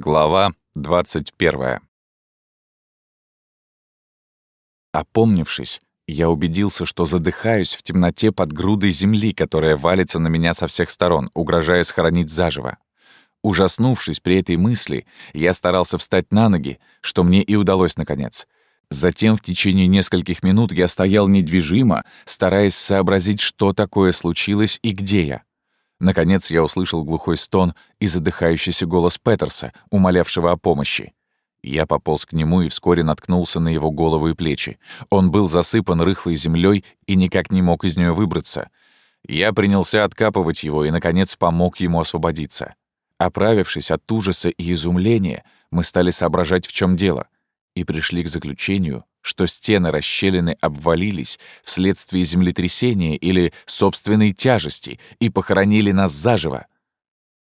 Глава 21. Опомнившись, я убедился, что задыхаюсь в темноте под грудой земли, которая валится на меня со всех сторон, угрожая схоронить заживо. Ужаснувшись при этой мысли, я старался встать на ноги, что мне и удалось наконец. Затем в течение нескольких минут я стоял недвижимо, стараясь сообразить, что такое случилось и где я. Наконец я услышал глухой стон и задыхающийся голос Петерса, умолявшего о помощи. Я пополз к нему и вскоре наткнулся на его голову и плечи. Он был засыпан рыхлой землей и никак не мог из нее выбраться. Я принялся откапывать его и, наконец, помог ему освободиться. Оправившись от ужаса и изумления, мы стали соображать, в чем дело, и пришли к заключению, что стены расщелины обвалились вследствие землетрясения или собственной тяжести и похоронили нас заживо.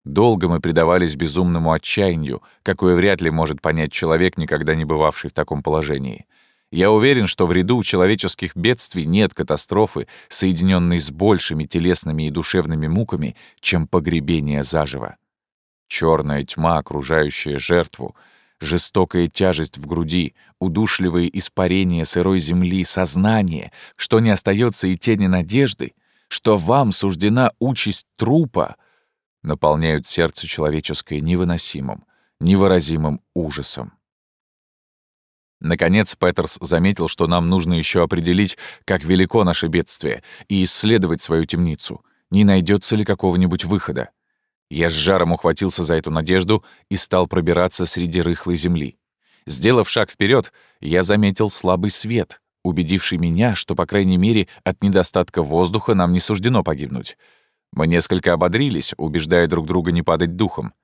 Долго мы предавались безумному отчаянию, какое вряд ли может понять человек, никогда не бывавший в таком положении. Я уверен, что в ряду человеческих бедствий нет катастрофы, соединенной с большими телесными и душевными муками, чем погребение заживо. Черная тьма, окружающая жертву — жестокая тяжесть в груди, удушливые испарения сырой земли, сознание, что не остается и тени надежды, что вам суждена участь трупа, наполняют сердце человеческое невыносимым, невыразимым ужасом. Наконец Петерс заметил, что нам нужно еще определить, как велико наше бедствие, и исследовать свою темницу, не найдется ли какого-нибудь выхода. Я с жаром ухватился за эту надежду и стал пробираться среди рыхлой земли. Сделав шаг вперед, я заметил слабый свет, убедивший меня, что, по крайней мере, от недостатка воздуха нам не суждено погибнуть. Мы несколько ободрились, убеждая друг друга не падать духом.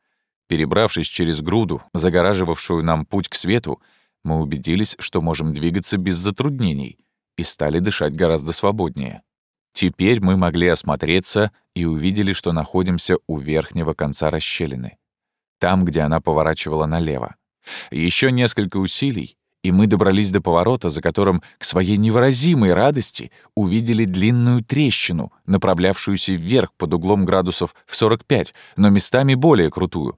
Перебравшись через груду, загораживавшую нам путь к свету, мы убедились, что можем двигаться без затруднений и стали дышать гораздо свободнее. Теперь мы могли осмотреться и увидели, что находимся у верхнего конца расщелины, там, где она поворачивала налево. Еще несколько усилий, и мы добрались до поворота, за которым, к своей невыразимой радости, увидели длинную трещину, направлявшуюся вверх под углом градусов в 45, но местами более крутую.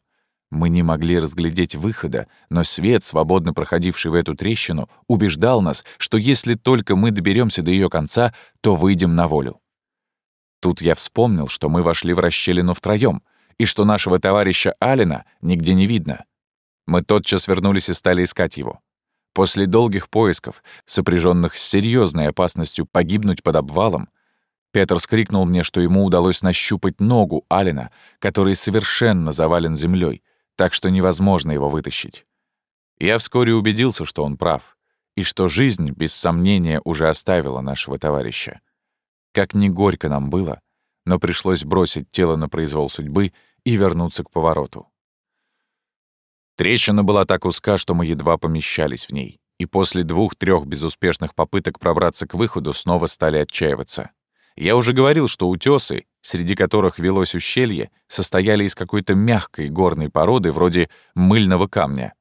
Мы не могли разглядеть выхода, но свет, свободно проходивший в эту трещину, убеждал нас, что если только мы доберемся до ее конца, то выйдем на волю. Тут я вспомнил, что мы вошли в расщелину втроем, и что нашего товарища Алина нигде не видно. Мы тотчас вернулись и стали искать его. После долгих поисков, сопряженных с серьезной опасностью погибнуть под обвалом, Петр скрикнул мне, что ему удалось нащупать ногу Алина, который совершенно завален землей, так что невозможно его вытащить. Я вскоре убедился, что он прав, и что жизнь, без сомнения, уже оставила нашего товарища. Как ни горько нам было, но пришлось бросить тело на произвол судьбы и вернуться к повороту. Трещина была так узка, что мы едва помещались в ней, и после двух-трех безуспешных попыток пробраться к выходу снова стали отчаиваться. Я уже говорил, что утёсы, среди которых велось ущелье, состояли из какой-то мягкой горной породы вроде мыльного камня.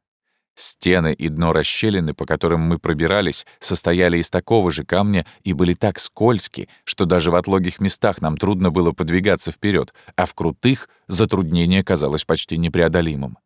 Стены и дно расщелины, по которым мы пробирались, состояли из такого же камня и были так скользки, что даже в отлогих местах нам трудно было подвигаться вперед, а в крутых затруднение казалось почти непреодолимым.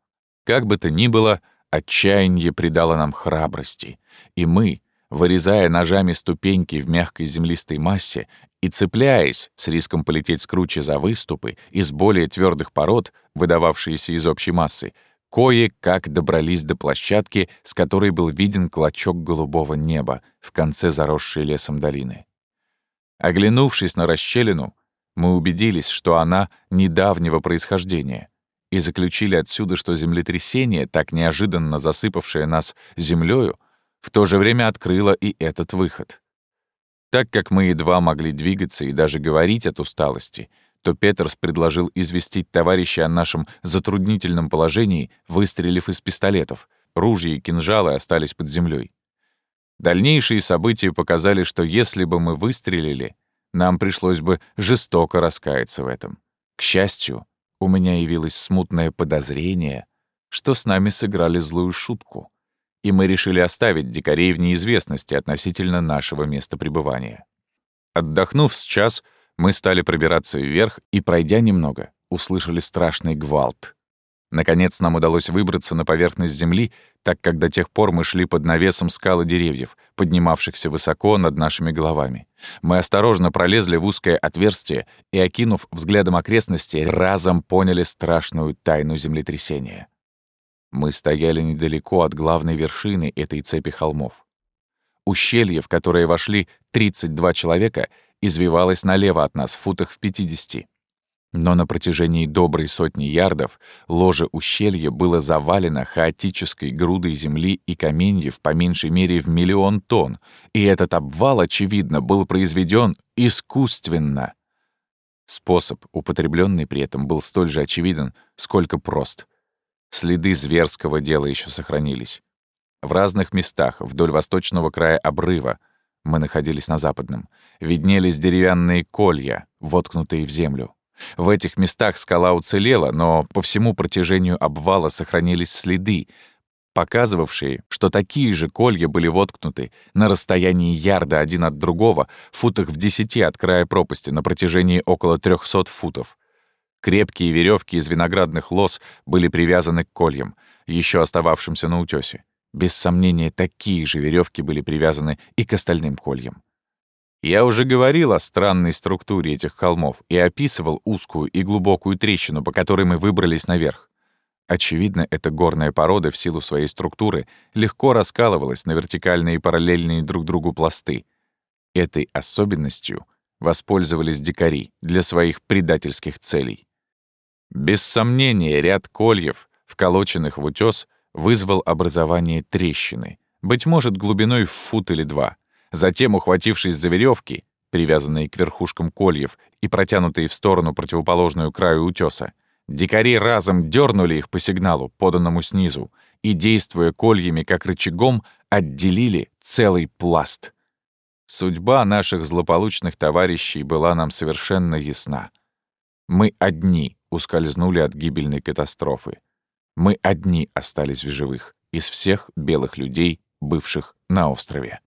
Как бы то ни было, отчаяние придало нам храбрости, и мы, вырезая ножами ступеньки в мягкой землистой массе и цепляясь, с риском полететь с за выступы, из более твердых пород, выдававшиеся из общей массы, кое-как добрались до площадки, с которой был виден клочок голубого неба в конце заросшей лесом долины. Оглянувшись на расщелину, мы убедились, что она недавнего происхождения, и заключили отсюда, что землетрясение, так неожиданно засыпавшее нас землею, в то же время открыло и этот выход. Так как мы едва могли двигаться и даже говорить от усталости, то Петерс предложил известить товарища о нашем затруднительном положении, выстрелив из пистолетов. Ружья и кинжалы остались под землей. Дальнейшие события показали, что если бы мы выстрелили, нам пришлось бы жестоко раскаяться в этом. К счастью, у меня явилось смутное подозрение, что с нами сыграли злую шутку и мы решили оставить дикарей в неизвестности относительно нашего места пребывания. Отдохнув с час, мы стали пробираться вверх и, пройдя немного, услышали страшный гвалт. Наконец нам удалось выбраться на поверхность земли, так как до тех пор мы шли под навесом скал и деревьев, поднимавшихся высоко над нашими головами. Мы осторожно пролезли в узкое отверстие и, окинув взглядом окрестности, разом поняли страшную тайну землетрясения. Мы стояли недалеко от главной вершины этой цепи холмов. Ущелье, в которое вошли 32 человека, извивалось налево от нас, в футах в 50. Но на протяжении доброй сотни ярдов ложе ущелья было завалено хаотической грудой земли и каменьев по меньшей мере в миллион тонн, и этот обвал, очевидно, был произведен искусственно. Способ, употребленный при этом, был столь же очевиден, сколько прост. Следы зверского дела еще сохранились. В разных местах вдоль восточного края обрыва мы находились на западном, виднелись деревянные колья, воткнутые в землю. В этих местах скала уцелела, но по всему протяжению обвала сохранились следы, показывавшие, что такие же колья были воткнуты на расстоянии ярда один от другого, футах в десяти от края пропасти на протяжении около 300 футов. Крепкие веревки из виноградных лоз были привязаны к кольям, еще остававшимся на утёсе. Без сомнения, такие же веревки были привязаны и к остальным кольям. Я уже говорил о странной структуре этих холмов и описывал узкую и глубокую трещину, по которой мы выбрались наверх. Очевидно, эта горная порода в силу своей структуры легко раскалывалась на вертикальные и параллельные друг другу пласты. Этой особенностью воспользовались дикари для своих предательских целей. Без сомнения, ряд кольев, вколоченных в утес, вызвал образование трещины, быть может, глубиной в фут или два — Затем, ухватившись за веревки, привязанные к верхушкам кольев и протянутые в сторону противоположную краю утеса, дикари разом дернули их по сигналу, поданному снизу, и, действуя кольями как рычагом, отделили целый пласт. Судьба наших злополучных товарищей была нам совершенно ясна. Мы одни ускользнули от гибельной катастрофы. Мы одни остались в живых из всех белых людей, бывших на острове.